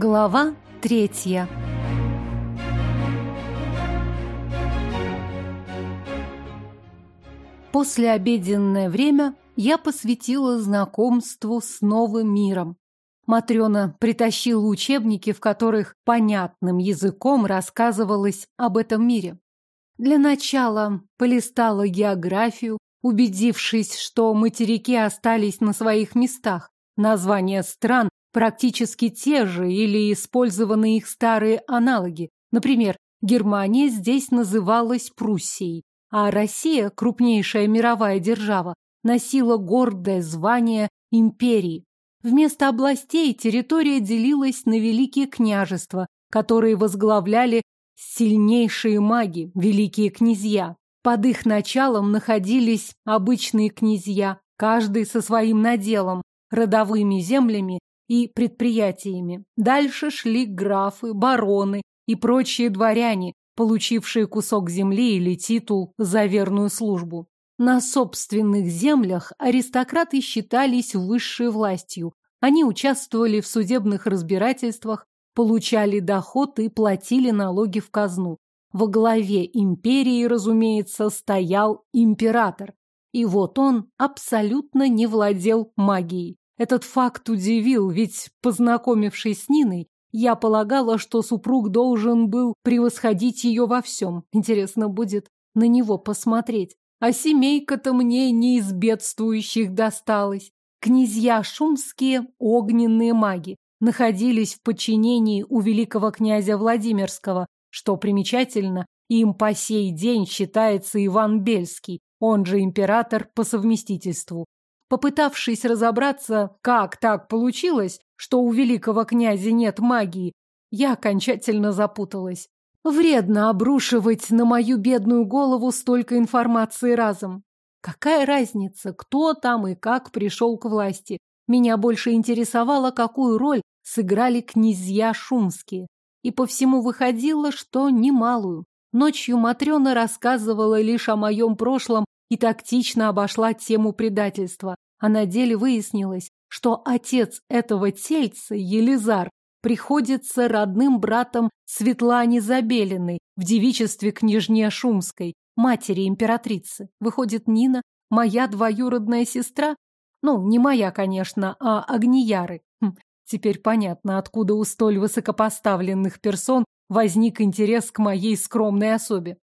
Глава третья. После обеденное время я посвятила знакомству с новым миром. Матрёна притащила учебники, в которых понятным языком рассказывалось об этом мире. Для начала полистала географию, убедившись, что материки остались на своих местах. Названия стран практически те же или использованы их старые аналоги. Например, Германия здесь называлась Пруссией, а Россия, крупнейшая мировая держава, носила гордое звание империи. Вместо областей территория делилась на великие княжества, которые возглавляли сильнейшие маги, великие князья. Под их началом находились обычные князья, каждый со своим наделом, родовыми землями и предприятиями. Дальше шли графы, бароны и прочие дворяне, получившие кусок земли или титул за верную службу. На собственных землях аристократы считались высшей властью. Они участвовали в судебных разбирательствах, получали доход и платили налоги в казну. Во главе империи, разумеется, стоял император. И вот он абсолютно не владел магией. Этот факт удивил, ведь, познакомившись с Ниной, я полагала, что супруг должен был превосходить ее во всем. Интересно будет на него посмотреть. А семейка-то мне не из бедствующих досталась. Князья шумские, огненные маги, находились в подчинении у великого князя Владимирского, что примечательно, им по сей день считается Иван Бельский, он же император по совместительству. Попытавшись разобраться, как так получилось, что у великого князя нет магии, я окончательно запуталась. Вредно обрушивать на мою бедную голову столько информации разом. Какая разница, кто там и как пришел к власти? Меня больше интересовало, какую роль сыграли князья шумские. И по всему выходило, что немалую. Ночью Матрена рассказывала лишь о моем прошлом и тактично обошла тему предательства. А на деле выяснилось, что отец этого тельца, Елизар, приходится родным братом Светлане Забелиной в девичестве княжне Шумской, матери императрицы. Выходит, Нина, моя двоюродная сестра? Ну, не моя, конечно, а Агнияры. Хм, теперь понятно, откуда у столь высокопоставленных персон возник интерес к моей скромной особе.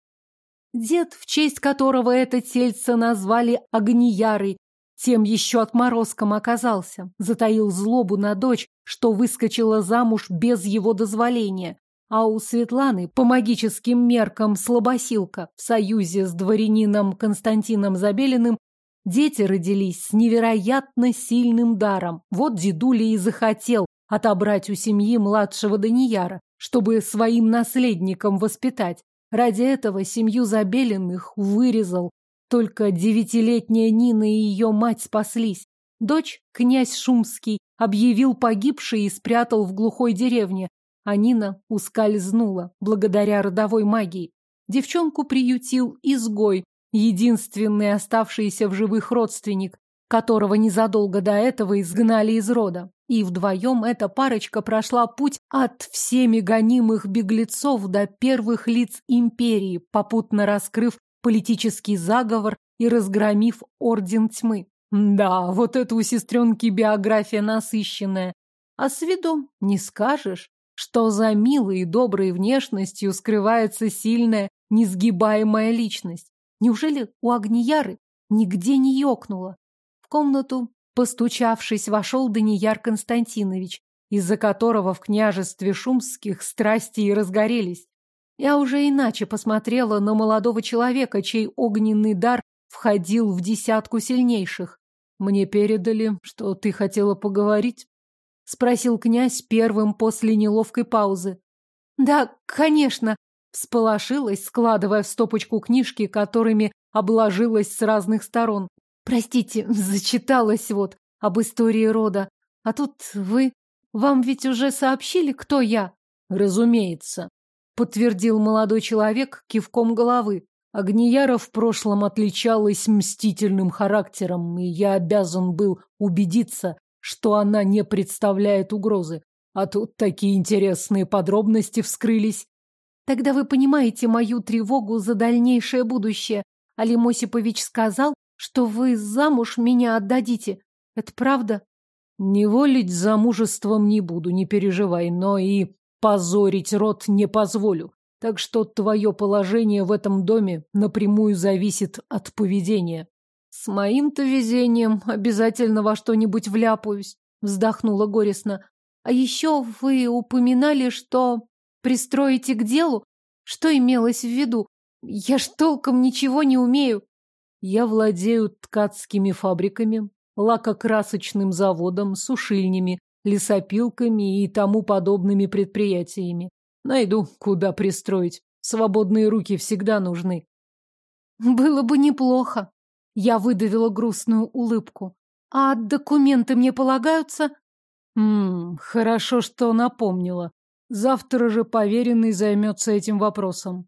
Дед, в честь которого это тельце назвали Агниярой, тем еще отморозком оказался, затаил злобу на дочь, что выскочила замуж без его дозволения. А у Светланы, по магическим меркам слабосилка, в союзе с дворянином Константином Забелиным, дети родились с невероятно сильным даром. Вот дедуля и захотел отобрать у семьи младшего Данияра, чтобы своим наследником воспитать. Ради этого семью Забелиных вырезал. Только девятилетняя Нина и ее мать спаслись. Дочь, князь Шумский, объявил погибшей и спрятал в глухой деревне, а Нина ускользнула благодаря родовой магии. Девчонку приютил изгой, единственный оставшийся в живых родственник, которого незадолго до этого изгнали из рода. И вдвоем эта парочка прошла путь от всеми гонимых беглецов до первых лиц империи, попутно раскрыв политический заговор и разгромив Орден Тьмы. Да, вот это у сестренки биография насыщенная. А с виду не скажешь, что за милой и доброй внешностью скрывается сильная, несгибаемая личность. Неужели у Агнияры нигде не ёкнуло? В комнату Постучавшись, вошел Данияр Константинович, из-за которого в княжестве шумских страсти и разгорелись. Я уже иначе посмотрела на молодого человека, чей огненный дар входил в десятку сильнейших. «Мне передали, что ты хотела поговорить?» — спросил князь первым после неловкой паузы. «Да, конечно», — всполошилась, складывая в стопочку книжки, которыми обложилась с разных сторон. Простите, зачиталась вот об истории рода. А тут вы... Вам ведь уже сообщили, кто я? Разумеется, подтвердил молодой человек кивком головы. Агнияра в прошлом отличалась мстительным характером, и я обязан был убедиться, что она не представляет угрозы. А тут такие интересные подробности вскрылись. Тогда вы понимаете мою тревогу за дальнейшее будущее. Алим Осипович сказал, что вы замуж меня отдадите. Это правда? Не волить замужеством не буду, не переживай, но и позорить род не позволю. Так что твое положение в этом доме напрямую зависит от поведения. С моим-то везением обязательно во что-нибудь вляпаюсь, вздохнула горестно. А еще вы упоминали, что пристроите к делу? Что имелось в виду? Я ж толком ничего не умею. Я владею ткацкими фабриками, лакокрасочным заводом, сушильнями, лесопилками и тому подобными предприятиями. Найду, куда пристроить. Свободные руки всегда нужны. Было бы неплохо. Я выдавила грустную улыбку. А документы мне полагаются? Ммм, хорошо, что напомнила. Завтра же поверенный займется этим вопросом.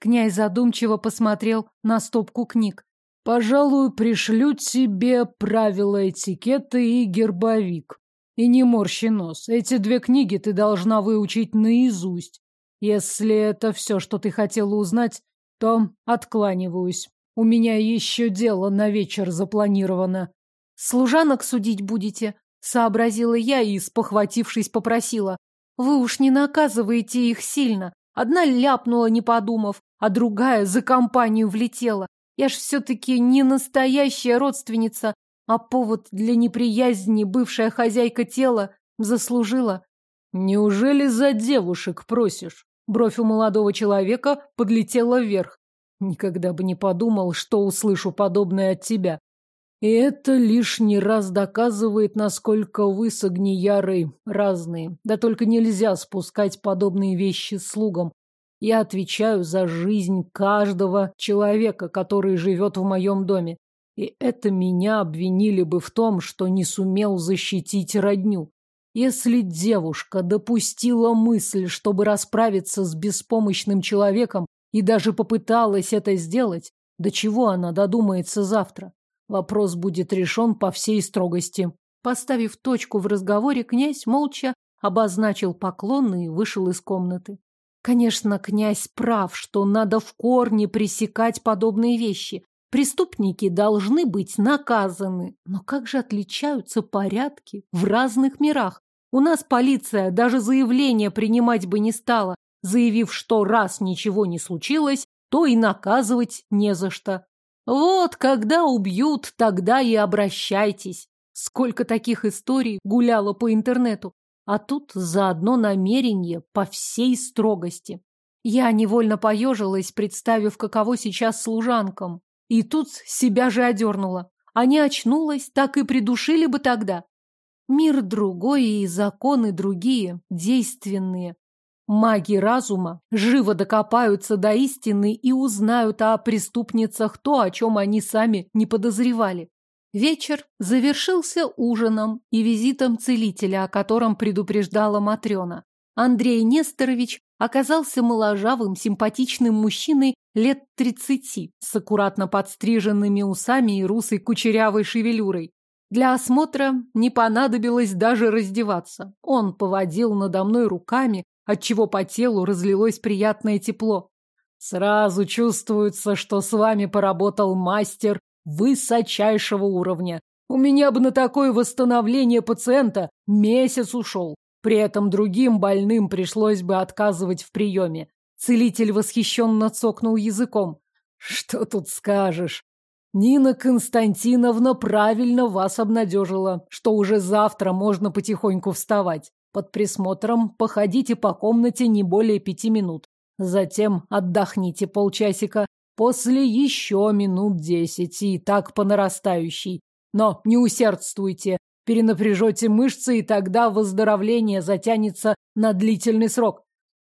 Князь задумчиво посмотрел на стопку книг. Пожалуй, пришлю тебе правила этикета и гербовик. И не морщи нос. Эти две книги ты должна выучить наизусть. Если это все, что ты хотела узнать, то откланиваюсь. У меня еще дело на вечер запланировано. Служанок судить будете? Сообразила я и, спохватившись, попросила. Вы уж не наказываете их сильно. Одна ляпнула, не подумав, а другая за компанию влетела. Я ж все-таки не настоящая родственница, а повод для неприязни бывшая хозяйка тела заслужила. Неужели за девушек просишь? Бровь у молодого человека подлетела вверх. Никогда бы не подумал, что услышу подобное от тебя. И это лишний раз доказывает, насколько вы с Огниярой разные. Да только нельзя спускать подобные вещи слугам. Я отвечаю за жизнь каждого человека, который живет в моем доме. И это меня обвинили бы в том, что не сумел защитить родню. Если девушка допустила мысль, чтобы расправиться с беспомощным человеком и даже попыталась это сделать, до чего она додумается завтра? Вопрос будет решен по всей строгости. Поставив точку в разговоре, князь молча обозначил поклон и вышел из комнаты. Конечно, князь прав, что надо в корне пресекать подобные вещи. Преступники должны быть наказаны. Но как же отличаются порядки в разных мирах? У нас полиция даже заявление принимать бы не стала, заявив, что раз ничего не случилось, то и наказывать не за что. Вот когда убьют, тогда и обращайтесь. Сколько таких историй гуляло по интернету. А тут заодно намерение по всей строгости. Я невольно поежилась, представив, каково сейчас служанкам. И тут себя же одернула. А не очнулась, так и придушили бы тогда. Мир другой и законы другие, действенные. Маги разума живо докопаются до истины и узнают о преступницах то, о чем они сами не подозревали. Вечер завершился ужином и визитом целителя, о котором предупреждала Матрена. Андрей Несторович оказался моложавым, симпатичным мужчиной лет тридцати, с аккуратно подстриженными усами и русой кучерявой шевелюрой. Для осмотра не понадобилось даже раздеваться. Он поводил надо мной руками, отчего по телу разлилось приятное тепло. Сразу чувствуется, что с вами поработал мастер высочайшего уровня. У меня бы на такое восстановление пациента месяц ушел. При этом другим больным пришлось бы отказывать в приеме. Целитель восхищенно цокнул языком. Что тут скажешь? Нина Константиновна правильно вас обнадежила, что уже завтра можно потихоньку вставать. Под присмотром походите по комнате не более пяти минут. Затем отдохните полчасика, после еще минут десять и так по нарастающей. Но не усердствуйте, Перенапряжете мышцы, и тогда выздоровление затянется на длительный срок.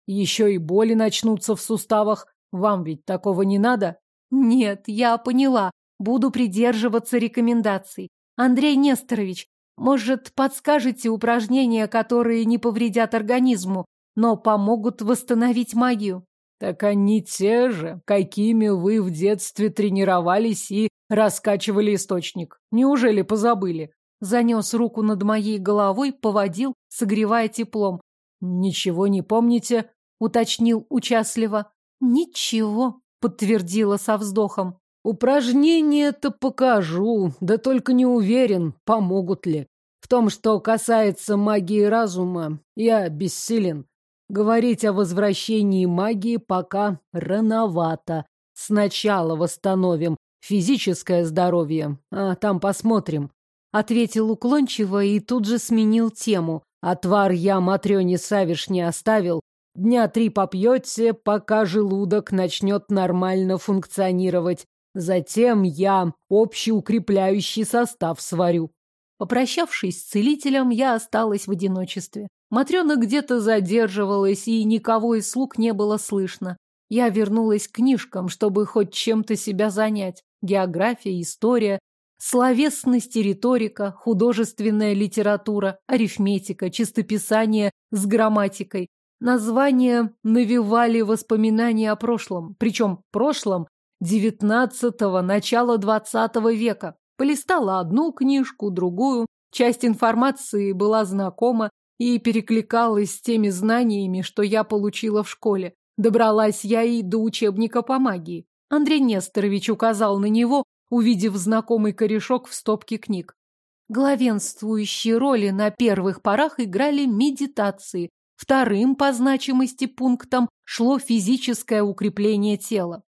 Еще и боли начнутся в суставах. Вам ведь такого не надо? Нет, я поняла. Буду придерживаться рекомендаций. Андрей Несторович, может, подскажете упражнения, которые не повредят организму, но помогут восстановить магию? Так они те же, какими вы в детстве тренировались и раскачивали источник. Неужели позабыли? занес руку над моей головой, поводил, согревая теплом. «Ничего не помните?» — уточнил участливо. «Ничего», — подтвердила со вздохом. «Упражнения-то покажу, да только не уверен, помогут ли. В том, что касается магии разума, я бессилен. Говорить о возвращении магии пока рановато. Сначала восстановим физическое здоровье, а там посмотрим. Ответил уклончиво и тут же сменил тему. Отвар я Матрёне Савиш не оставил. Дня три попьете, пока желудок начнет нормально функционировать. Затем я общий укрепляющий состав сварю. Попрощавшись с целителем, я осталась в одиночестве. Матрёна где-то задерживалась, и никого из слуг не было слышно. Я вернулась к книжкам, чтобы хоть чем-то себя занять. География, история, словесность и риторика, художественная литература, арифметика, чистописание с грамматикой. Названия навевали воспоминания о прошлом, причем прошлом девятнадцатого, начала двадцатого века. Полистала одну книжку, другую. Часть информации была знакома и перекликалась с теми знаниями, что я получила в школе. Добралась я и до учебника по магии. Андрей Несторович указал на него, увидев знакомый корешок в стопке книг. Главенствующие роли на первых порах играли медитации. Вторым по значимости пунктом шло физическое укрепление тела.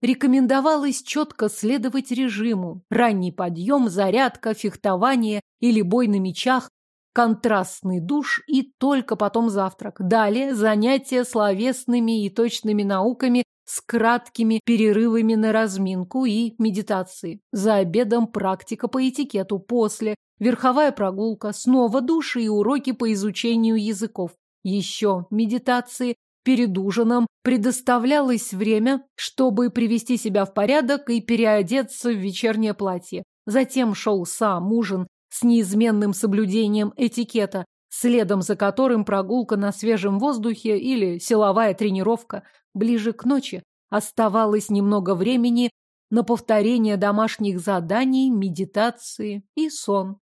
Рекомендовалось четко следовать режиму. Ранний подъем, зарядка, фехтование или бой на мечах, контрастный душ и только потом завтрак. Далее занятия словесными и точными науками с краткими перерывами на разминку и медитации. За обедом практика по этикету, после верховая прогулка, снова души и уроки по изучению языков. Еще медитации, Перед ужином предоставлялось время, чтобы привести себя в порядок и переодеться в вечернее платье. Затем шел сам ужин с неизменным соблюдением этикета, следом за которым прогулка на свежем воздухе или силовая тренировка. Ближе к ночи оставалось немного времени на повторение домашних заданий, медитации и сон.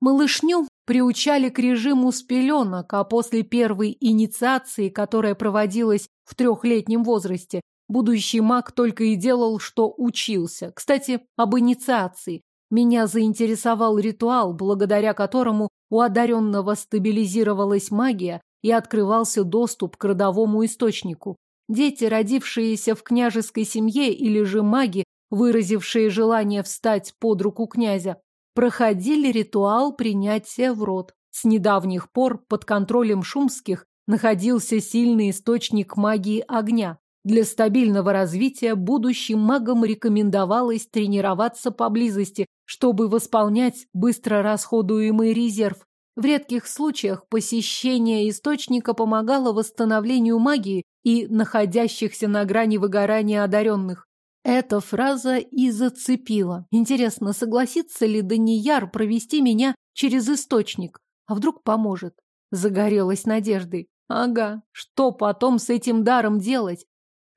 Малышню приучали к режиму с пеленок, а после первой инициации, которая проводилась в трехлетнем возрасте, будущий маг только и делал, что учился. Кстати, об инициации. Меня заинтересовал ритуал, благодаря которому у одаренного стабилизировалась магия и открывался доступ к родовому источнику. Дети, родившиеся в княжеской семье или же маги, выразившие желание встать под руку князя, проходили ритуал принятия в рот. С недавних пор под контролем шумских находился сильный источник магии огня. Для стабильного развития будущим магам рекомендовалось тренироваться поблизости, чтобы восполнять быстро расходуемый резерв. В редких случаях посещение источника помогало восстановлению магии и находящихся на грани выгорания одаренных. Эта фраза и зацепила. Интересно, согласится ли Данияр провести меня через источник? А вдруг поможет? Загорелась надеждой. Ага, что потом с этим даром делать?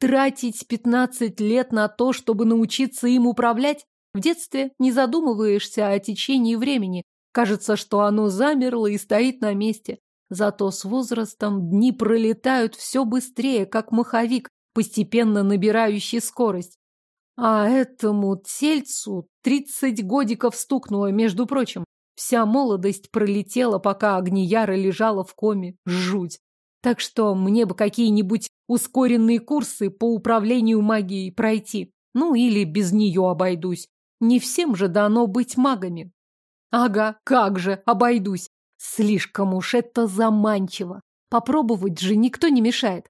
Тратить пятнадцать лет на то, чтобы научиться им управлять? В детстве не задумываешься о течении времени. Кажется, что оно замерло и стоит на месте. Зато с возрастом дни пролетают все быстрее, как маховик, постепенно набирающий скорость. А этому тельцу тридцать годиков стукнуло, между прочим. Вся молодость пролетела, пока Агнияра лежала в коме. Жуть. Так что мне бы какие-нибудь ускоренные курсы по управлению магией пройти. Ну, или без нее обойдусь. Не всем же дано быть магами. Ага, как же, обойдусь. Слишком уж это заманчиво. Попробовать же никто не мешает.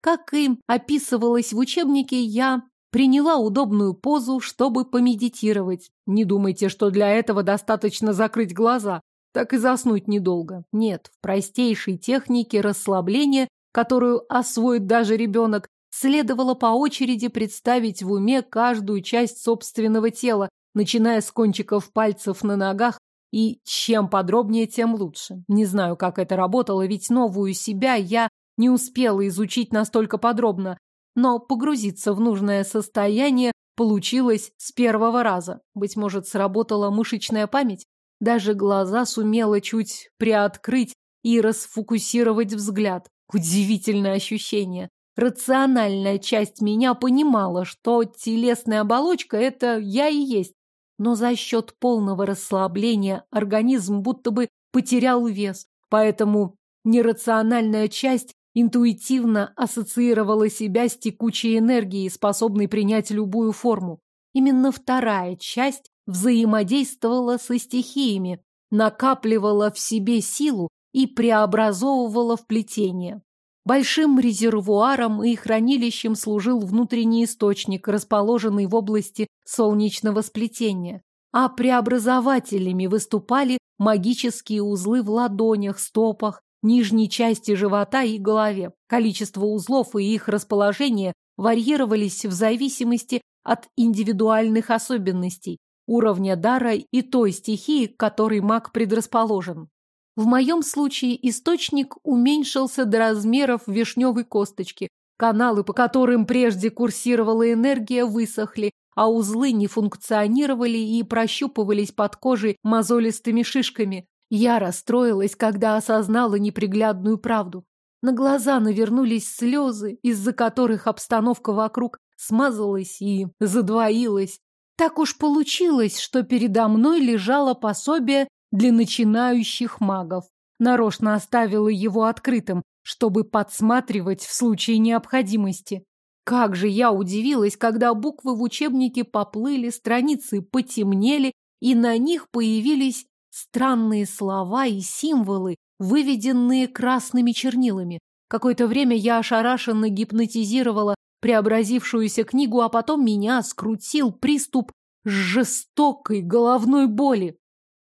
Как и описывалось в учебнике, я Приняла удобную позу, чтобы помедитировать. Не думайте, что для этого достаточно закрыть глаза. Так и заснуть недолго. Нет, в простейшей технике расслабления, которую освоит даже ребенок, следовало по очереди представить в уме каждую часть собственного тела, начиная с кончиков пальцев на ногах, и чем подробнее, тем лучше. Не знаю, как это работало, ведь новую себя я не успела изучить настолько подробно, но погрузиться в нужное состояние получилось с первого раза. Быть может, сработала мышечная память? Даже глаза сумела чуть приоткрыть и расфокусировать взгляд. Удивительное ощущение. Рациональная часть меня понимала, что телесная оболочка – это я и есть. Но за счет полного расслабления организм будто бы потерял вес. Поэтому нерациональная часть интуитивно ассоциировала себя с текучей энергией, способной принять любую форму. Именно вторая часть взаимодействовала со стихиями, накапливала в себе силу и преобразовывала в плетение. Большим резервуаром и хранилищем служил внутренний источник, расположенный в области солнечного сплетения, а преобразователями выступали магические узлы в ладонях, стопах, нижней части живота и голове. Количество узлов и их расположение варьировались в зависимости от индивидуальных особенностей, уровня дара и той стихии, к которой маг предрасположен. В моем случае источник уменьшился до размеров вишневой косточки. Каналы, по которым прежде курсировала энергия, высохли, а узлы не функционировали и прощупывались под кожей мозолистыми шишками. Я расстроилась, когда осознала неприглядную правду. На глаза навернулись слезы, из-за которых обстановка вокруг смазалась и задвоилась. Так уж получилось, что передо мной лежало пособие для начинающих магов. Нарочно оставила его открытым, чтобы подсматривать в случае необходимости. Как же я удивилась, когда буквы в учебнике поплыли, страницы потемнели, и на них появились странные слова и символы, выведенные красными чернилами. Какое-то время я ошарашенно гипнотизировала преобразившуюся книгу, а потом меня скрутил приступ жестокой головной боли.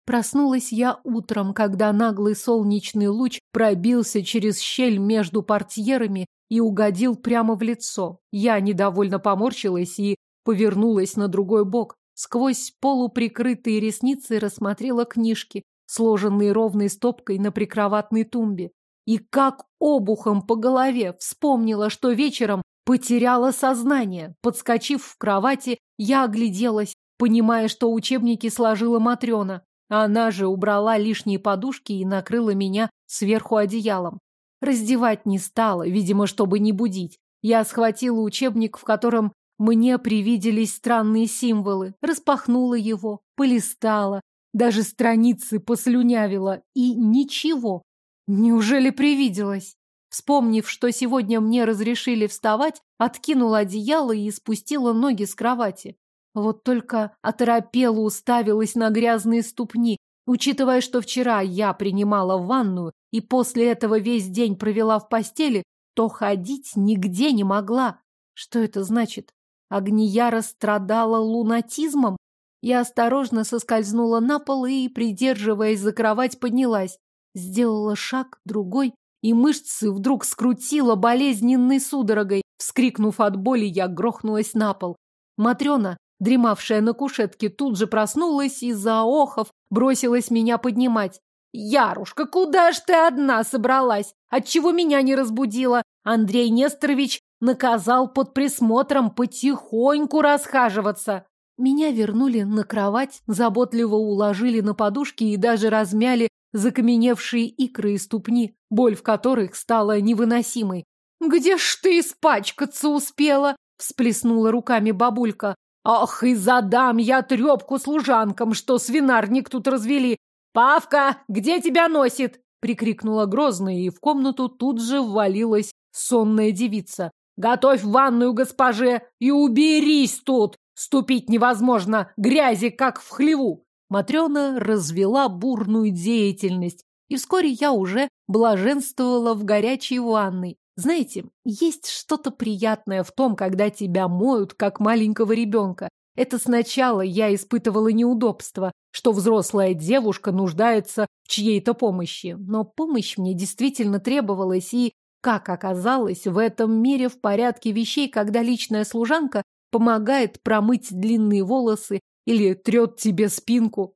Проснулась я утром, когда наглый солнечный луч пробился через щель между портьерами и угодил прямо в лицо. Я недовольно поморщилась и повернулась на другой бок. Сквозь полуприкрытые ресницы рассмотрела книжки, сложенные ровной стопкой на прикроватной тумбе. И как обухом по голове вспомнила, что вечером потеряла сознание. Подскочив в кровати, я огляделась, понимая, что учебники сложила Матрена. Она же убрала лишние подушки и накрыла меня сверху одеялом. Раздевать не стала, видимо, чтобы не будить. Я схватила учебник, в котором мне привиделись странные символы, распахнула его, полистала, даже страницы послюнявила, и ничего. Неужели привиделось? Вспомнив, что сегодня мне разрешили вставать, откинула одеяло и спустила ноги с кровати. Вот только оторопела уставилась на грязные ступни, учитывая, что вчера я принимала ванную и после этого весь день провела в постели, то ходить нигде не могла. Что это значит? Агнияра страдала лунатизмом? Я осторожно соскользнула на пол и, придерживаясь за кровать, поднялась. Сделала шаг, другой, и мышцы вдруг скрутило болезненной судорогой. Вскрикнув от боли, я грохнулась на пол. Матрена, дремавшая на кушетке, тут же проснулась и, заохов, бросилась меня поднимать. «Ярушка, куда ж ты одна собралась? Отчего меня не разбудила? Андрей Несторович наказал под присмотром потихоньку расхаживаться». Меня вернули на кровать, заботливо уложили на подушки и даже размяли закаменевшие икры и ступни, боль в которых стала невыносимой. «Где ж ты испачкаться успела?» – всплеснула руками бабулька. «Ах, и задам я трепку служанкам, что свинарник тут развели! Павка, где тебя носит?» – прикрикнула грозно, и в комнату тут же ввалилась сонная девица. «Готовь ванную госпоже и уберись тут! Ступить невозможно, грязи как в хлеву!» Матрена развела бурную деятельность, и вскоре я уже блаженствовала в горячей ванной. Знаете, есть что-то приятное в том, когда тебя моют, как маленького ребенка. Это сначала я испытывала неудобство, что взрослая девушка нуждается в чьей-то помощи. Но помощь мне действительно требовалась, и, как оказалось, в этом мире в порядке вещей, когда личная служанка помогает промыть длинные волосы или трет тебе спинку.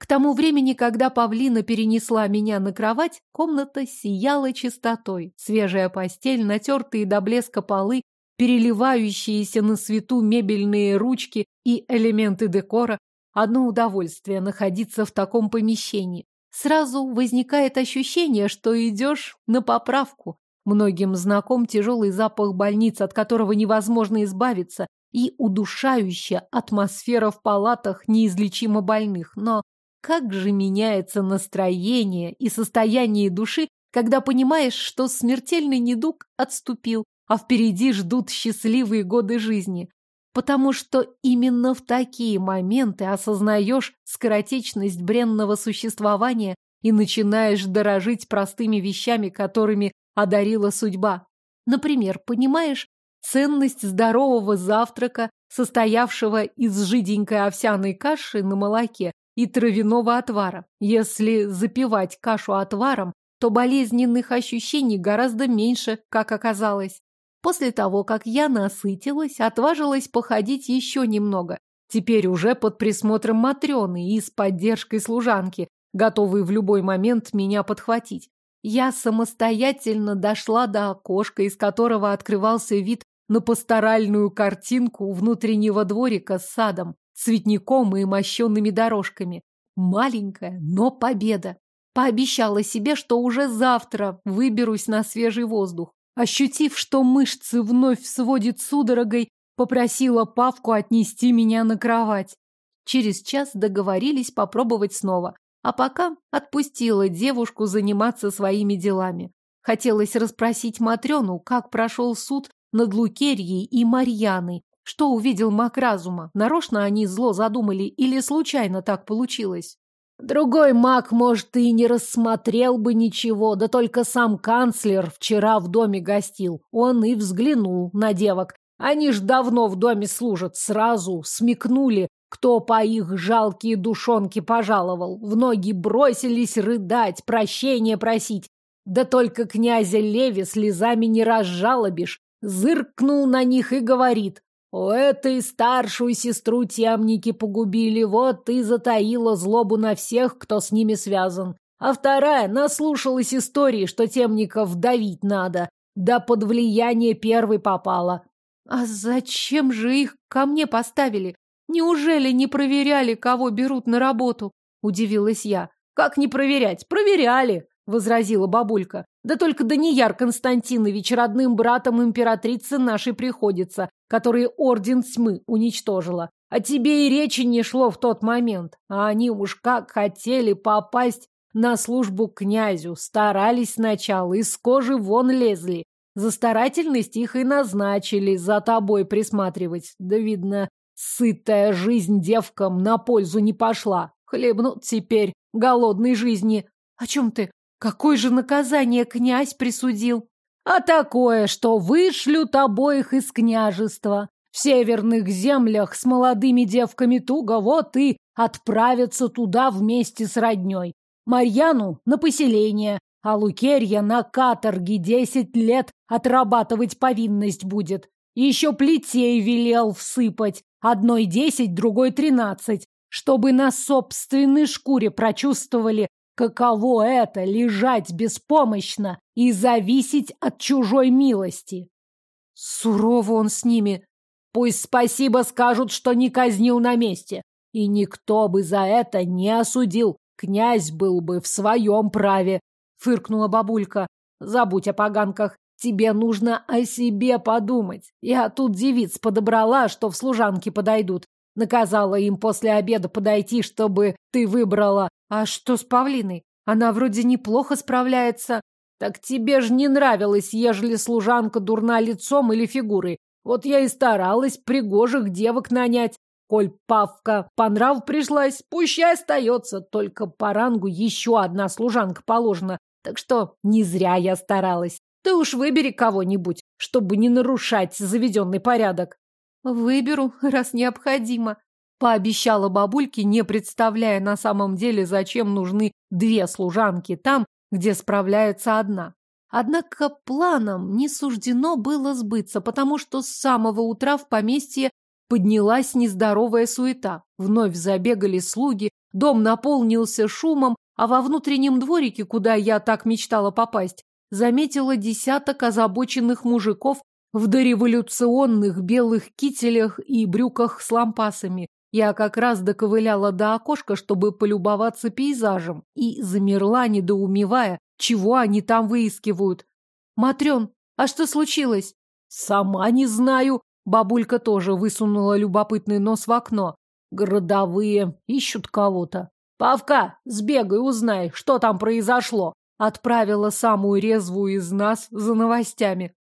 К тому времени, когда павлина перенесла меня на кровать, комната сияла чистотой. Свежая постель, натертые до блеска полы, переливающиеся на свету мебельные ручки и элементы декора. Одно удовольствие находиться в таком помещении. Сразу возникает ощущение, что идешь на поправку. Многим знаком тяжелый запах больниц, от которого невозможно избавиться, и удушающая атмосфера в палатах неизлечимо больных. Но как же меняется настроение и состояние души, когда понимаешь, что смертельный недуг отступил, а впереди ждут счастливые годы жизни. Потому что именно в такие моменты осознаешь скоротечность бренного существования и начинаешь дорожить простыми вещами, которыми одарила судьба. Например, понимаешь ценность здорового завтрака, состоявшего из жиденькой овсяной каши на молоке и травяного отвара. Если запивать кашу отваром, то болезненных ощущений гораздо меньше, как оказалось. После того, как я насытилась, отважилась походить еще немного. Теперь уже под присмотром Матрёны и с поддержкой служанки, готовой в любой момент меня подхватить. Я самостоятельно дошла до окошка, из которого открывался вид на пасторальную картинку внутреннего дворика с садом, цветником и мощенными дорожками. Маленькая, но победа. Пообещала себе, что уже завтра выберусь на свежий воздух. Ощутив, что мышцы вновь сводит судорогой, попросила Павку отнести меня на кровать. Через час договорились попробовать снова, а пока отпустила девушку заниматься своими делами. Хотелось расспросить Матрёну, как прошел суд над Лукерьей и Марьяной, что увидел маг разума, нарочно они зло задумали или случайно так получилось. Другой маг, может, и не рассмотрел бы ничего, да только сам канцлер вчера в доме гостил. Он и взглянул на девок. Они ж давно в доме служат, сразу смекнули, кто по их жалкие душонки пожаловал. В ноги бросились рыдать, прощения просить. Да только князя Леви слезами не разжалобишь. Зыркнул на них и говорит, у этой старшую сестру темники погубили, вот и затаила злобу на всех, кто с ними связан. А вторая наслушалась истории, что темников давить надо, да под влияние первой попала. А зачем же их ко мне поставили? Неужели не проверяли, кого берут на работу? Удивилась я. Как не проверять? Проверяли возразила бабулька. Да только Данияр Константинович родным братом императрицы нашей приходится, который орден тьмы уничтожила. А тебе и речи не шло в тот момент. А они уж как хотели попасть на службу князю, старались сначала, из кожи вон лезли. За старательность их и назначили за тобой присматривать. Да, видно, сытая жизнь девкам на пользу не пошла. Хлебнут теперь голодной жизни. О чем ты? Какое же наказание князь присудил? А такое, что вышлют обоих из княжества. В северных землях с молодыми девками туго, вот и отправятся туда вместе с родней. Марьяну на поселение, а Лукерья на каторге десять лет отрабатывать повинность будет. Еще плетей велел всыпать, одной десять, другой тринадцать, чтобы на собственной шкуре прочувствовали, Каково это — лежать беспомощно и зависеть от чужой милости? Сурово он с ними. Пусть спасибо скажут, что не казнил на месте. И никто бы за это не осудил. Князь был бы в своем праве, — фыркнула бабулька. Забудь о поганках. Тебе нужно о себе подумать. Я тут девиц подобрала, что в служанки подойдут. Наказала им после обеда подойти, чтобы ты выбрала. А что с Павлиной? Она вроде неплохо справляется. Так тебе ж не нравилось, ежели служанка дурна лицом или фигурой. Вот я и старалась пригожих девок нанять. Коль Павка по нрав пришлась, пусть и остается, только по рангу еще одна служанка положена. Так что не зря я старалась. Ты уж выбери кого-нибудь, чтобы не нарушать заведенный порядок. Выберу, раз необходимо. Пообещала бабульке, не представляя на самом деле, зачем нужны две служанки там, где справляется одна. Однако планам не суждено было сбыться, потому что с самого утра в поместье поднялась нездоровая суета. Вновь забегали слуги, дом наполнился шумом, а во внутреннем дворике, куда я так мечтала попасть, заметила десяток озабоченных мужиков в дореволюционных белых кителях и брюках с лампасами. Я как раз доковыляла до окошка, чтобы полюбоваться пейзажем, и замерла, недоумевая, чего они там выискивают. «Матрен, а что случилось?» «Сама не знаю». Бабулька тоже высунула любопытный нос в окно. «Городовые ищут кого-то». «Павка, сбегай, узнай, что там произошло!» Отправила самую резвую из нас за новостями.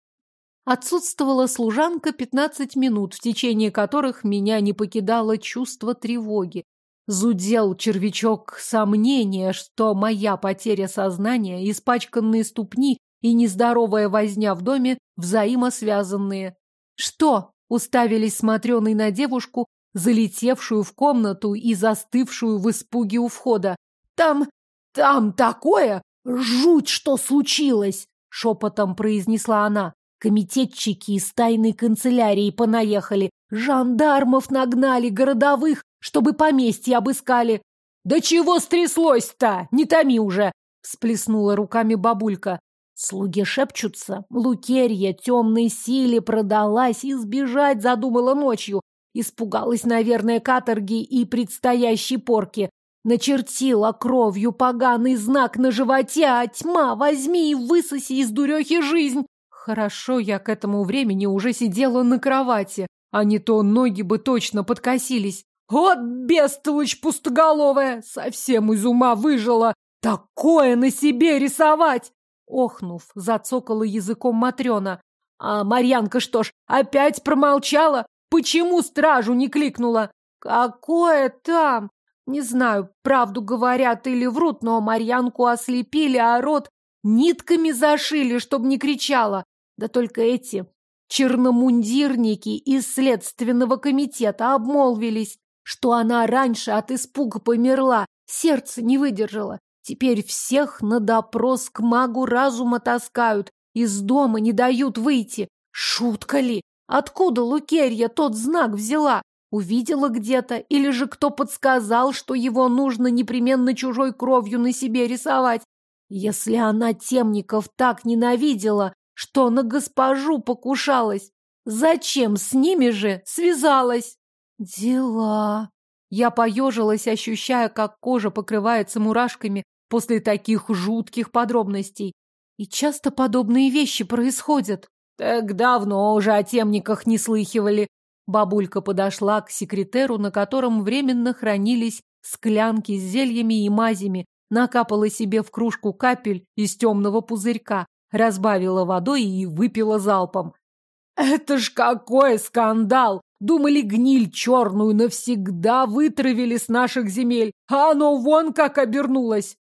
Отсутствовала служанка пятнадцать минут, в течение которых меня не покидало чувство тревоги. Зудел червячок сомнения, что моя потеря сознания, испачканные ступни и нездоровая возня в доме взаимосвязанные. «Что?» — уставились смотреной на девушку, залетевшую в комнату и застывшую в испуге у входа. «Там... там такое! Жуть, что случилось!» — шепотом произнесла она. Комитетчики из тайной канцелярии понаехали, жандармов нагнали, городовых, чтобы поместье обыскали. «Да чего стряслось-то? Не томи уже!» — всплеснула руками бабулька. Слуги шепчутся. Лукерья темной силе продалась и сбежать задумала ночью. Испугалась, наверное, каторги и предстоящей порки. Начертила кровью поганый знак на животе, а тьма возьми и высоси из дурехи жизнь. Хорошо, я к этому времени уже сидела на кровати, а не то ноги бы точно подкосились. Вот бестолочь пустоголовая! Совсем из ума выжила! Такое на себе рисовать! Охнув, зацокала языком Матрена. А Марьянка что ж, опять промолчала? Почему стражу не кликнула? Какое там? Не знаю, правду говорят или врут, но Марьянку ослепили, а рот нитками зашили, чтобы не кричала. Да только эти черномундирники из следственного комитета обмолвились, что она раньше от испуга померла, сердце не выдержало. Теперь всех на допрос к магу разума таскают, из дома не дают выйти. Шутка ли? Откуда Лукерья тот знак взяла? Увидела где-то? Или же кто подсказал, что его нужно непременно чужой кровью на себе рисовать? Если она темников так ненавидела, что на госпожу покушалась. Зачем с ними же связалась? Дела. Я поежилась, ощущая, как кожа покрывается мурашками после таких жутких подробностей. И часто подобные вещи происходят. Так давно уже о темниках не слыхивали. Бабулька подошла к секретеру, на котором временно хранились склянки с зельями и мазями, накапала себе в кружку капель из темного пузырька, разбавила водой и выпила залпом. «Это ж какой скандал! Думали, гниль черную навсегда вытравили с наших земель, а оно вон как обернулось!»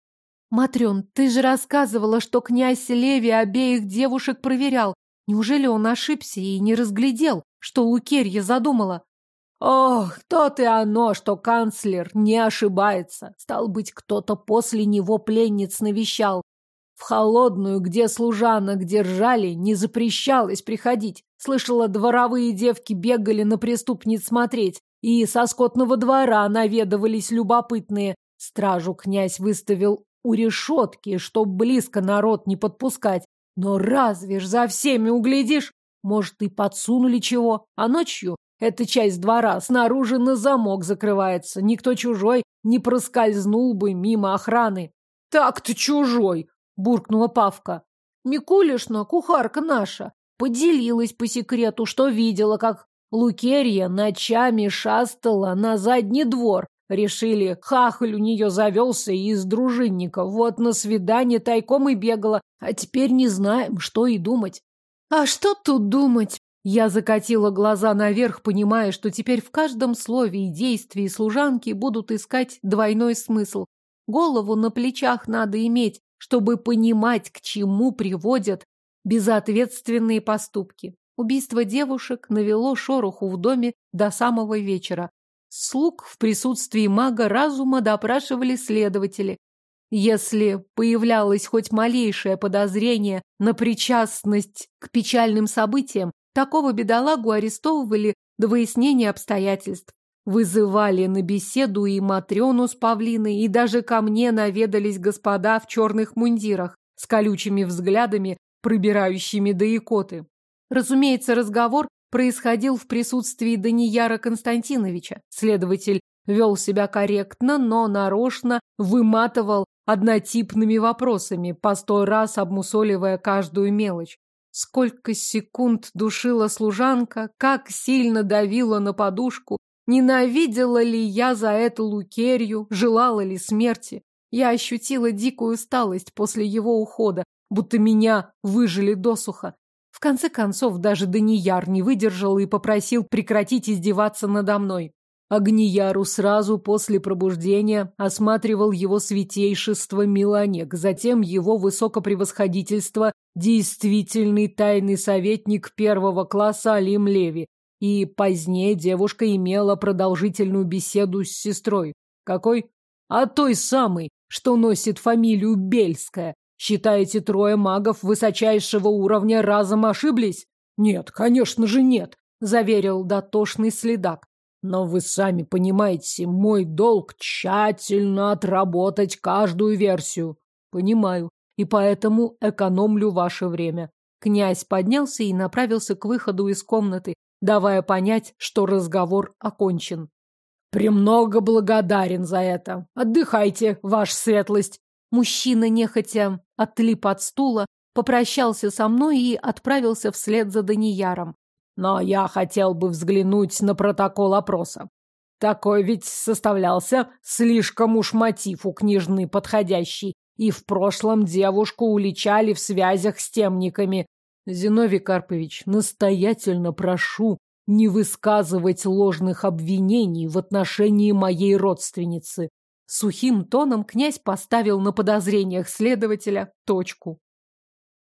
«Матрен, ты же рассказывала, что князь Леви обеих девушек проверял. Неужели он ошибся и не разглядел, что Лукерья задумала?» «Ох, то-то и оно, что канцлер не ошибается. Стал быть, кто-то после него пленниц навещал. Холодную, где служанок держали, не запрещалось приходить. Слышала, дворовые девки бегали на преступниц смотреть, и со скотного двора наведывались любопытные. Стражу князь выставил у решетки, чтоб близко народ не подпускать. Но разве ж за всеми углядишь? Может, и подсунули чего, а ночью эта часть двора снаружи на замок закрывается. Никто чужой не проскользнул бы мимо охраны. Так-то чужой, буркнула Павка. Микулишна, кухарка наша, поделилась по секрету, что видела, как Лукерья ночами шастала на задний двор. Решили, хахаль у нее завелся из дружинников. Вот на свидание тайком и бегала, а теперь не знаем, что и думать. А что тут думать? Я закатила глаза наверх, понимая, что теперь в каждом слове и действии служанки будут искать двойной смысл. Голову на плечах надо иметь, чтобы понимать, к чему приводят безответственные поступки. Убийство девушек навело шороху в доме до самого вечера. Слуг в присутствии мага разума допрашивали следователи. Если появлялось хоть малейшее подозрение на причастность к печальным событиям, такого бедолагу арестовывали до выяснения обстоятельств. Вызывали на беседу и Матрёну с Павлиной, и даже ко мне наведались господа в черных мундирах с колючими взглядами, пробирающими до икоты. Разумеется, разговор происходил в присутствии Данияра Константиновича. Следователь вел себя корректно, но нарочно выматывал однотипными вопросами, по сто раз обмусоливая каждую мелочь. Сколько секунд душила служанка, как сильно давила на подушку, ненавидела ли я за это Лукерью, желала ли смерти. Я ощутила дикую усталость после его ухода, будто меня выжили досуха. В конце концов, даже Данияр не выдержал и попросил прекратить издеваться надо мной. Агнияру сразу после пробуждения осматривал его святейшество Миланек, затем его высокопревосходительство, действительный тайный советник первого класса Алим Леви, и позднее девушка имела продолжительную беседу с сестрой. Какой? А той самой, что носит фамилию Бельская. Считаете, трое магов высочайшего уровня разом ошиблись? Нет, конечно же нет, заверил дотошный следак. Но вы сами понимаете, мой долг тщательно отработать каждую версию. Понимаю, и поэтому экономлю ваше время. Князь поднялся и направился к выходу из комнаты, давая понять, что разговор окончен. «Премного благодарен за это. Отдыхайте, ваша светлость!» Мужчина нехотя отлип от стула, попрощался со мной и отправился вслед за Данияром. Но я хотел бы взглянуть на протокол опроса. Такой ведь составлялся слишком уж мотив у княжны подходящий, и в прошлом девушку уличали в связях с темниками. Зиновий Карпович, настоятельно прошу не высказывать ложных обвинений в отношении моей родственницы. Сухим тоном князь поставил на подозрениях следователя точку.